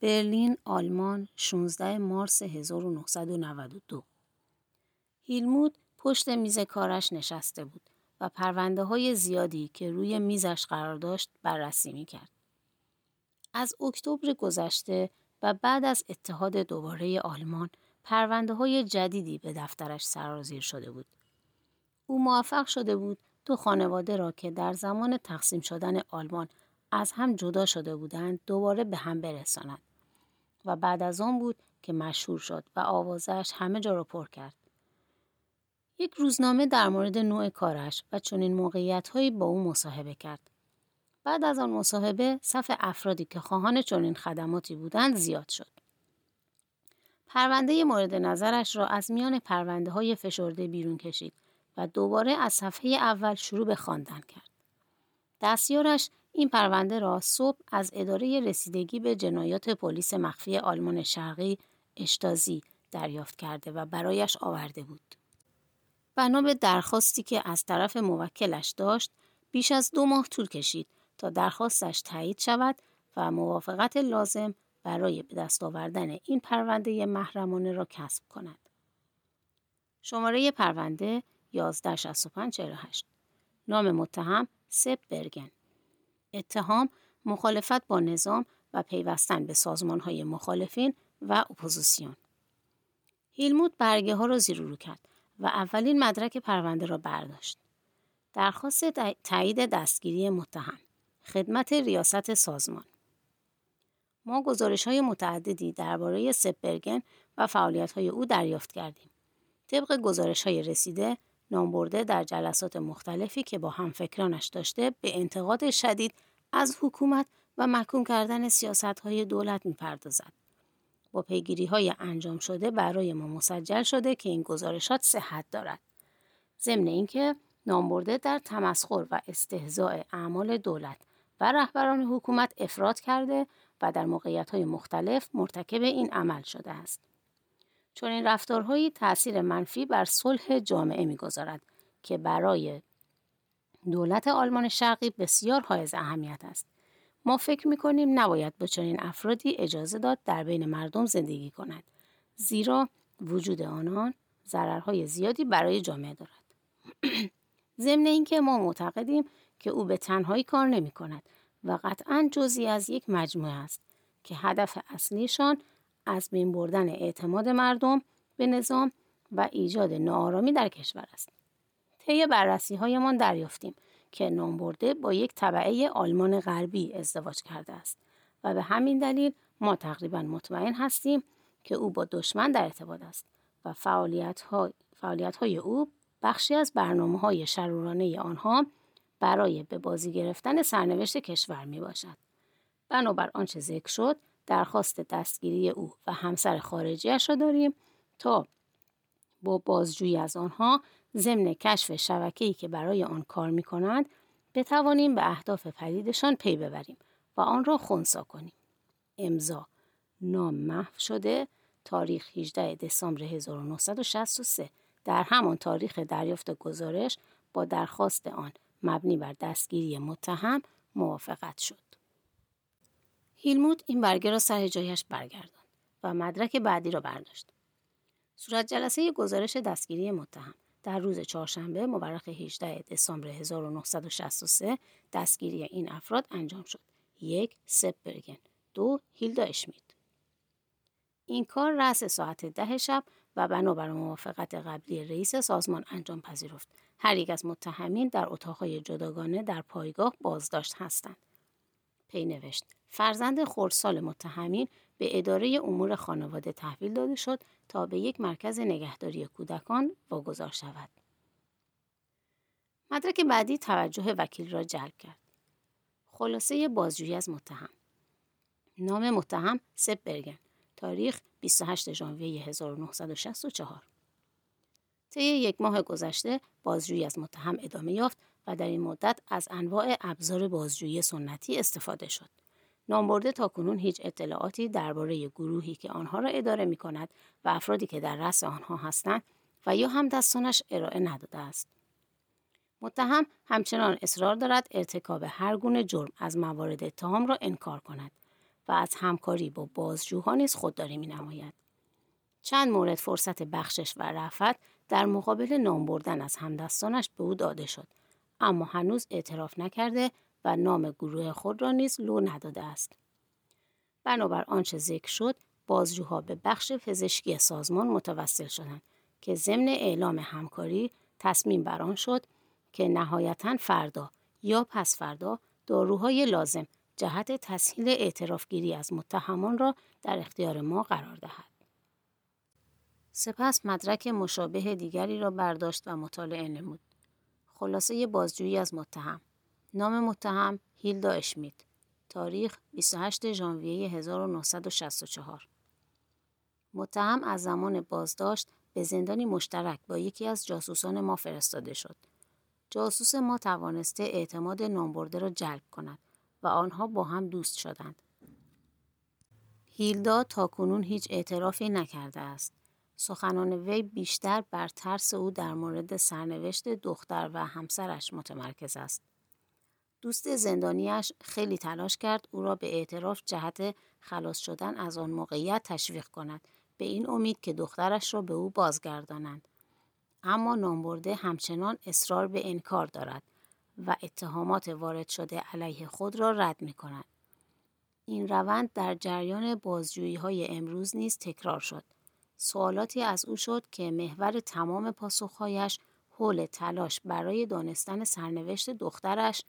برلین، آلمان، 16 مارس 1992 هیلمود پشت میز کارش نشسته بود و پرونده های زیادی که روی میزش قرار داشت بررسی می کرد. از اکتبر گذشته و بعد از اتحاد دوباره آلمان پرونده های جدیدی به دفترش سرازیر شده بود. او موفق شده بود دو خانواده را که در زمان تقسیم شدن آلمان از هم جدا شده بودند دوباره به هم برساند و بعد از آن بود که مشهور شد و آوازش همه جا را پر کرد. یک روزنامه در مورد نوع کارش و چنین موقعیت با او مصاحبه کرد. بعد از آن مصاحبه صف افرادی که خواهان چنین خدماتی بودند زیاد شد. پرونده مورد نظرش را از میان پرونده های فشرده بیرون کشید و دوباره از صفحه اول شروع به خواندن کرد. دستیارش این پرونده را صبح از اداره رسیدگی به جنایات پلیس مخفی آلمان شرقی اشتازی دریافت کرده و برایش آورده بود. بنا به درخواستی که از طرف موکلش داشت بیش از دو ماه طول کشید تا درخواستش تایید شود و موافقت لازم برای به دست آوردن این پرونده محرمانه را کسب کند. شماره پرونده 116548 نام متهم سپ برگن اتهام مخالفت با نظام و پیوستن به سازمان های مخالفین و اپوزیسیون هیلموت برگه ها را زیر رو کرد و اولین مدرک پرونده را برداشت. درخواست تایید دستگیری متهم خدمت ریاست سازمان ما گزارش های متعددی درباره سپبرگن و فعالیت های او دریافت کردیم. طبق گزارش های رسیده، نامبرده در جلسات مختلفی که با همفکرانش داشته به انتقاد شدید از حکومت و محکوم کردن سیاست های دولت می پردازد. با پیگیری های انجام شده برای ما مسجل شده که این گزارشات صحت دارد. ضمن اینکه نامبرده در تمسخر و استهزاء اعمال دولت و رهبران حکومت افراد کرده و در موقعیت های مختلف مرتکب این عمل شده است. چون این رفتارهایی تاثیر منفی بر صلح جامعه می‌گذارد که برای دولت آلمان شرقی بسیار حائز اهمیت است. ما فکر می‌کنیم نباید به چنین افرادی اجازه داد در بین مردم زندگی کند زیرا وجود آنان ضررهای زیادی برای جامعه دارد ضمن اینکه ما معتقدیم که او به تنهایی کار نمی کند و قطعا جزی از یک مجموعه است که هدف اصلیشان از بین بردن اعتماد مردم به نظام و ایجاد ناآرامی در کشور است. طی بررسی هایمان دریافتیم که نامبرده با یک طبعه آلمان غربی ازدواج کرده است و به همین دلیل ما تقریبا مطمئن هستیم که او با دشمن در ارتباط است و فعالیت های, فعالیت های او بخشی از برنامه های شرورانه آنها برای به بازی گرفتن سرنوشت کشور می باشد. بنابر آنچه ذکر شد درخواست دستگیری او و همسر خارجیش را داریم تا با بازجویی از آنها ضمن کشف شبکه‌ای که برای آن کار می کنند بتوانیم به اهداف پدیدشان پی ببریم و آن را خونسا کنیم. امضا نام محو شده تاریخ 18 دسامبر 1963 در همان تاریخ دریافت گزارش با درخواست آن مبنی بر دستگیری متهم موافقت شد. هیلموت این برگه را سر جایش برگرداند و مدرک بعدی را برداشت. صورت جلسه گزارش دستگیری متهم در روز چهارشنبه مورخ 18 دسامبر 1963 دستگیری این افراد انجام شد. یک سپ برگن دو هیلدا اشمیت این کار رأس ساعت ده شب و بنابر موافقت قبلی رئیس سازمان انجام پذیرفت. هر یک از متهمین در اتاقهای جداگانه در پایگاه بازداشت هستند. پی نوشت فرزند خردسال متهمین به اداره امور خانواده تحویل داده شد تا به یک مرکز نگهداری کودکان واگذار شود. مدرک بعدی توجه وکیل را جلب کرد. خلاصه بازجویی از متهم نام متهم سپ برگن تاریخ 28 ژانویه 1964 طی یک ماه گذشته بازجویی از متهم ادامه یافت و در این مدت از انواع ابزار بازجویی سنتی استفاده شد. نامبرده تا کنون هیچ اطلاعاتی درباره گروهی که آنها را اداره می کند و افرادی که در رأس آنها هستند و یا هم دستانش ارائه نداده است. متهم همچنان اصرار دارد ارتکاب هر گونه جرم از موارد اتهام را انکار کند و از همکاری با بازجوها نیز خودداری می نماید. چند مورد فرصت بخشش و رفت در مقابل نام بردن از همدستانش به او داده شد اما هنوز اعتراف نکرده و نام گروه خود را نیز لو نداده است. بنابر آنچه ذکر شد بازجوها به بخش پزشکی سازمان متوسل شدند که ضمن اعلام همکاری تصمیم بر آن شد که نهایتا فردا یا پس فردا داروهای لازم جهت تسهیل اعترافگیری از متهمان را در اختیار ما قرار دهد. سپس مدرک مشابه دیگری را برداشت و مطالعه نمود. خلاصه بازجویی از متهم نام متهم هیلدا اشمیت تاریخ 28 ژانویه 1964 متهم از زمان بازداشت به زندانی مشترک با یکی از جاسوسان ما فرستاده شد. جاسوس ما توانسته اعتماد نامبرده را جلب کند و آنها با هم دوست شدند. هیلدا تا کنون هیچ اعترافی نکرده است. سخنان وی بیشتر بر ترس او در مورد سرنوشت دختر و همسرش متمرکز است. دوست زندانیش خیلی تلاش کرد او را به اعتراف جهت خلاص شدن از آن موقعیت تشویق کند به این امید که دخترش را به او بازگردانند. اما نامبرده همچنان اصرار به انکار دارد و اتهامات وارد شده علیه خود را رد می کند. این روند در جریان بازجویی های امروز نیز تکرار شد. سوالاتی از او شد که محور تمام پاسخهایش حول تلاش برای دانستن سرنوشت دخترش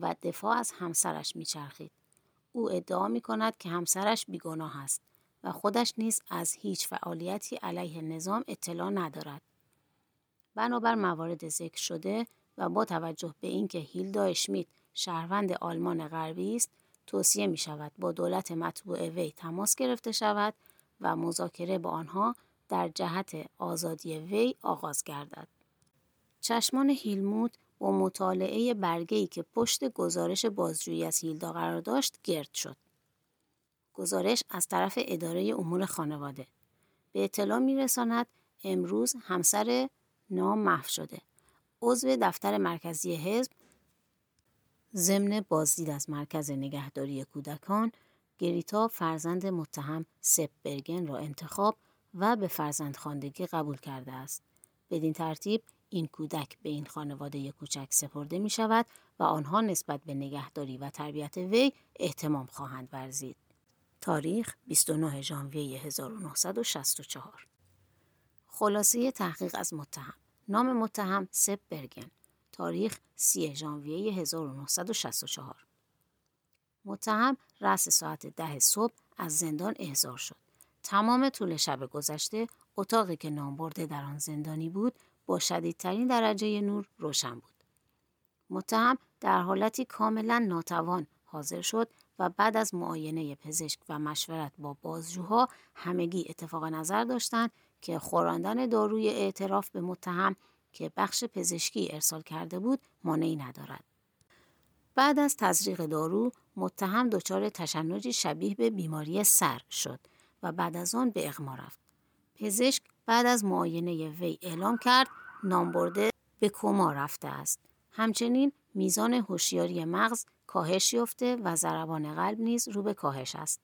و دفاع از همسرش میچرخید. او ادعا می کند که همسرش بیگناه است و خودش نیز از هیچ فعالیتی علیه نظام اطلاع ندارد. بنابر موارد ذکر شده و با توجه به اینکه هیلدا اشمیت شهروند آلمان غربی است توصیه می شود با دولت مطبوع وی تماس گرفته شود و مذاکره با آنها در جهت آزادی وی آغاز گردد. چشمان هیلموت با مطالعه برگه‌ای که پشت گزارش بازجویی از هیلدا قرار داشت گرد شد. گزارش از طرف اداره امور خانواده به اطلاع میرساند امروز همسر نام محو شده عضو دفتر مرکزی حزب ضمن بازدید از مرکز نگهداری کودکان گریتا فرزند متهم سپ برگن را انتخاب و به فرزندخواندگی قبول کرده است. بدین ترتیب این کودک به این خانواده کوچک سپرده می شود و آنها نسبت به نگهداری و تربیت وی احتمام خواهند ورزید. تاریخ 29 ژانویه 1964 خلاصه تحقیق از متهم. نام متهم سپ برگن. تاریخ 30 ژانویه 1964 متهم رأس ساعت ده صبح از زندان احضار شد تمام طول شب گذشته اتاقی که نام برده در آن زندانی بود با شدیدترین درجه نور روشن بود متهم در حالتی کاملا ناتوان حاضر شد و بعد از معاینه پزشک و مشورت با بازجوها همگی اتفاق نظر داشتند که خوراندن داروی اعتراف به متهم که بخش پزشکی ارسال کرده بود مانعی ندارد. بعد از تزریق دارو متهم دچار تشنجی شبیه به بیماری سر شد و بعد از آن به اغما رفت. پزشک بعد از معاینه وی اعلام کرد نامبرده به کما رفته است. همچنین میزان هوشیاری مغز کاهش یافته و ضربان قلب نیز رو به کاهش است.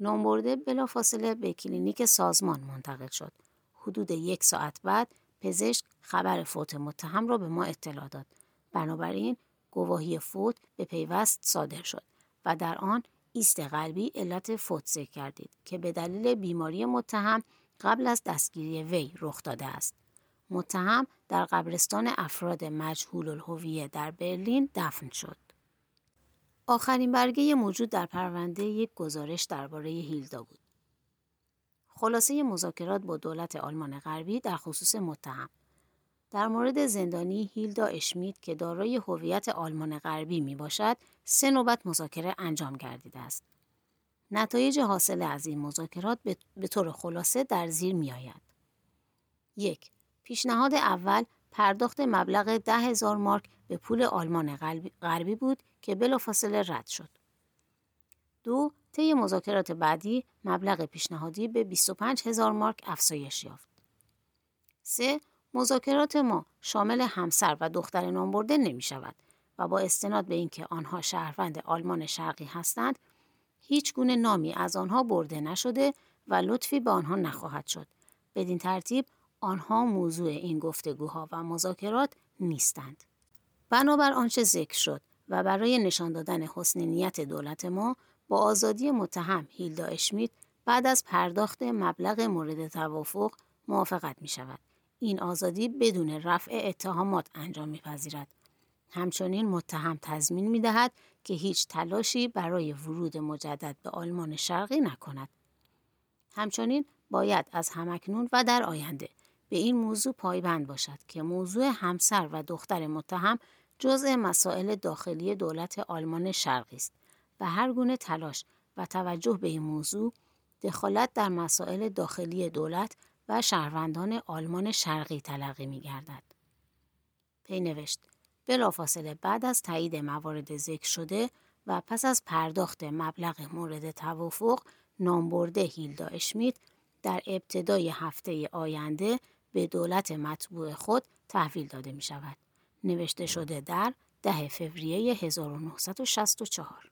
نامبرده بلافاصله به کلینیک سازمان منتقل شد. حدود یک ساعت بعد پزشک خبر فوت متهم را به ما اطلاع داد. بنابراین گواهی فوت به پیوست صادر شد و در آن ایست قلبی علت فوت کردید که به دلیل بیماری متهم قبل از دستگیری وی رخ داده است. متهم در قبرستان افراد مجهول الهویه در برلین دفن شد. آخرین برگه موجود در پرونده یک گزارش درباره هیلدا بود. خلاصه مذاکرات با دولت آلمان غربی در خصوص متهم در مورد زندانی هیلدا اشمیت که دارای هویت آلمان غربی می باشد سه نوبت مذاکره انجام گردیده است نتایج حاصل از این مذاکرات به طور خلاصه در زیر می آید. یک پیشنهاد اول پرداخت مبلغ ده هزار مارک به پول آلمان غربی بود که بلافاصله رد شد. دو طی مذاکرات بعدی مبلغ پیشنهادی به 25 هزار مارک افزایش یافت. سه مذاکرات ما شامل همسر و دختر نامبرده نمی شود و با استناد به اینکه آنها شهروند آلمان شرقی هستند هیچ گونه نامی از آنها برده نشده و لطفی به آنها نخواهد شد. بدین ترتیب آنها موضوع این گفتگوها و مذاکرات نیستند. بنابر آنچه ذکر شد و برای نشان دادن حسن نیت دولت ما با آزادی متهم هیلدا اشمیت بعد از پرداخت مبلغ مورد توافق موافقت می شود. این آزادی بدون رفع اتهامات انجام میپذیرد. همچنین متهم تضمین می دهد که هیچ تلاشی برای ورود مجدد به آلمان شرقی نکند. همچنین باید از همکنون و در آینده به این موضوع پایبند باشد که موضوع همسر و دختر متهم جزء مسائل داخلی دولت آلمان شرقی است و هر گونه تلاش و توجه به این موضوع دخالت در مسائل داخلی دولت و شهروندان آلمان شرقی تلقی می گردد. پی نوشت بلافاصله بعد از تایید موارد ذکر شده و پس از پرداخت مبلغ مورد توافق نامبرده هیلدا اشمیت در ابتدای هفته آینده به دولت مطبوع خود تحویل داده می شود. نوشته شده در ده فوریه 1964